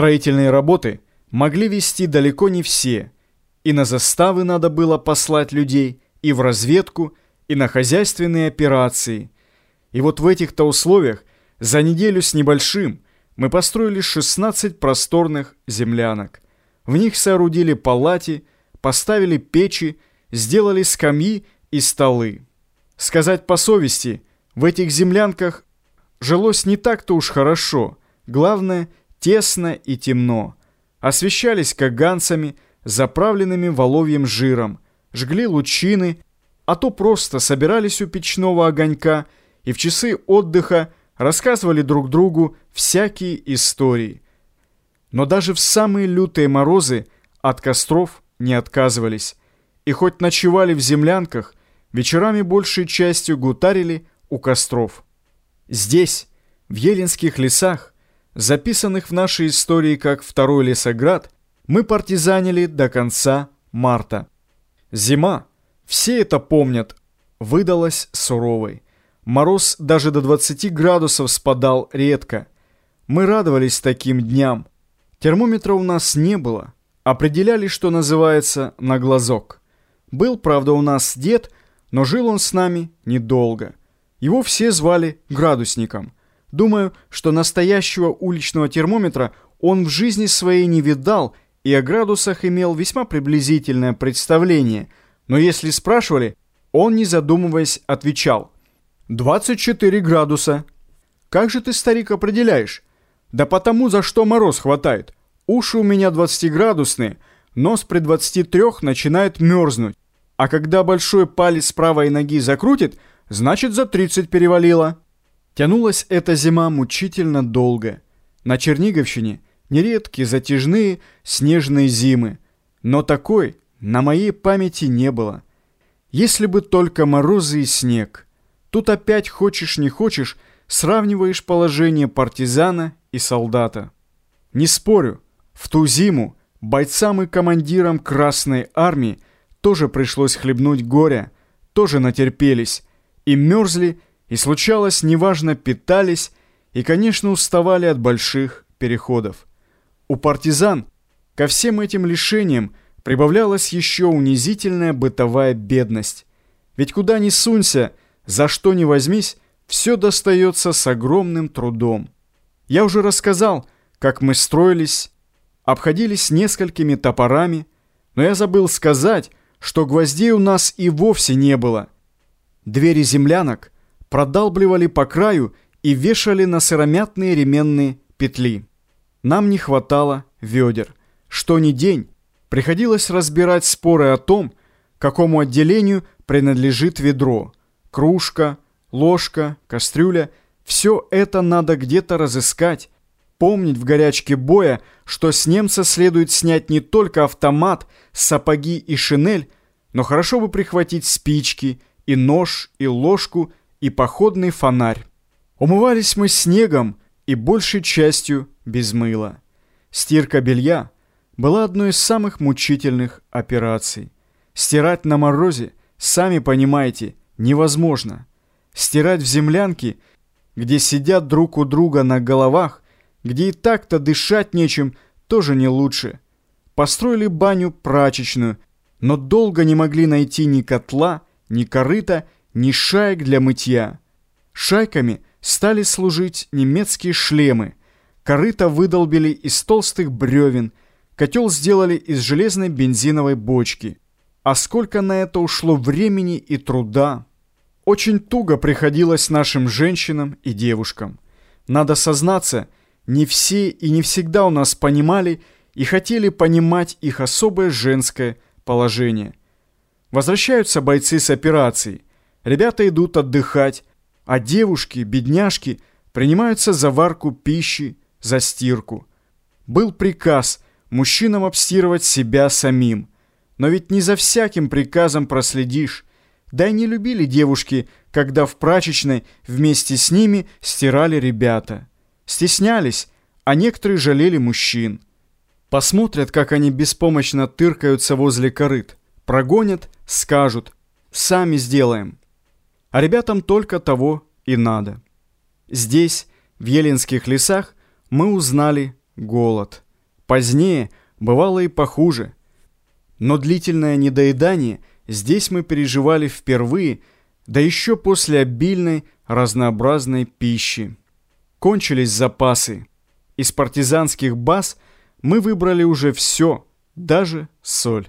Строительные работы могли вести далеко не все, и на заставы надо было послать людей, и в разведку, и на хозяйственные операции. И вот в этих-то условиях за неделю с небольшим мы построили 16 просторных землянок. В них соорудили палати, поставили печи, сделали скамьи и столы. Сказать по совести, в этих землянках жилось не так-то уж хорошо. Главное – тесно и темно. Освещались каганцами, заправленными воловьим жиром, жгли лучины, а то просто собирались у печного огонька и в часы отдыха рассказывали друг другу всякие истории. Но даже в самые лютые морозы от костров не отказывались. И хоть ночевали в землянках, вечерами большей частью гутарили у костров. Здесь, в Еленских лесах, записанных в нашей истории как «Второй лесоград», мы партизанили до конца марта. Зима, все это помнят, выдалась суровой. Мороз даже до 20 градусов спадал редко. Мы радовались таким дням. Термометра у нас не было. Определяли, что называется, на глазок. Был, правда, у нас дед, но жил он с нами недолго. Его все звали градусником – Думаю, что настоящего уличного термометра он в жизни своей не видал и о градусах имел весьма приблизительное представление. Но если спрашивали, он, не задумываясь, отвечал. «24 градуса». «Как же ты, старик, определяешь?» «Да потому, за что мороз хватает. Уши у меня 20-градусные, нос при 23 начинает мерзнуть. А когда большой палец правой ноги закрутит, значит за 30 перевалило». Тянулась эта зима мучительно долго. На Черниговщине нередки затяжные снежные зимы, но такой на моей памяти не было. Если бы только морозы и снег. Тут опять хочешь не хочешь, сравниваешь положение партизана и солдата. Не спорю, в ту зиму бойцам и командирам Красной Армии тоже пришлось хлебнуть горя, тоже натерпелись и мерзли, и случалось, неважно, питались и, конечно, уставали от больших переходов. У партизан ко всем этим лишениям прибавлялась еще унизительная бытовая бедность. Ведь куда ни сунься, за что ни возьмись, все достается с огромным трудом. Я уже рассказал, как мы строились, обходились несколькими топорами, но я забыл сказать, что гвоздей у нас и вовсе не было. Двери землянок – продалбливали по краю и вешали на сыромятные ременные петли. Нам не хватало ведер. Что ни день, приходилось разбирать споры о том, какому отделению принадлежит ведро. Кружка, ложка, кастрюля – все это надо где-то разыскать. Помнить в горячке боя, что с немца следует снять не только автомат, сапоги и шинель, но хорошо бы прихватить спички, и нож, и ложку – и походный фонарь. Умывались мы снегом и большей частью без мыла. Стирка белья была одной из самых мучительных операций. Стирать на морозе, сами понимаете, невозможно. Стирать в землянке, где сидят друг у друга на головах, где и так-то дышать нечем, тоже не лучше. Построили баню прачечную, но долго не могли найти ни котла, ни корыта, ни шаек для мытья. Шайками стали служить немецкие шлемы. Корыто выдолбили из толстых бревен, котел сделали из железной бензиновой бочки. А сколько на это ушло времени и труда. Очень туго приходилось нашим женщинам и девушкам. Надо сознаться, не все и не всегда у нас понимали и хотели понимать их особое женское положение. Возвращаются бойцы с операцией – Ребята идут отдыхать, а девушки, бедняжки, принимаются за варку пищи, за стирку. Был приказ мужчинам обстирывать себя самим. Но ведь не за всяким приказом проследишь. Да и не любили девушки, когда в прачечной вместе с ними стирали ребята. Стеснялись, а некоторые жалели мужчин. Посмотрят, как они беспомощно тыркаются возле корыт. Прогонят, скажут «сами сделаем» а ребятам только того и надо. Здесь, в Еленских лесах, мы узнали голод – Позднее бывало и похуже. Но длительное недоедание здесь мы переживали впервые, да еще после обильной разнообразной пищи. Кончились запасы. Из партизанских баз мы выбрали уже все, даже соль.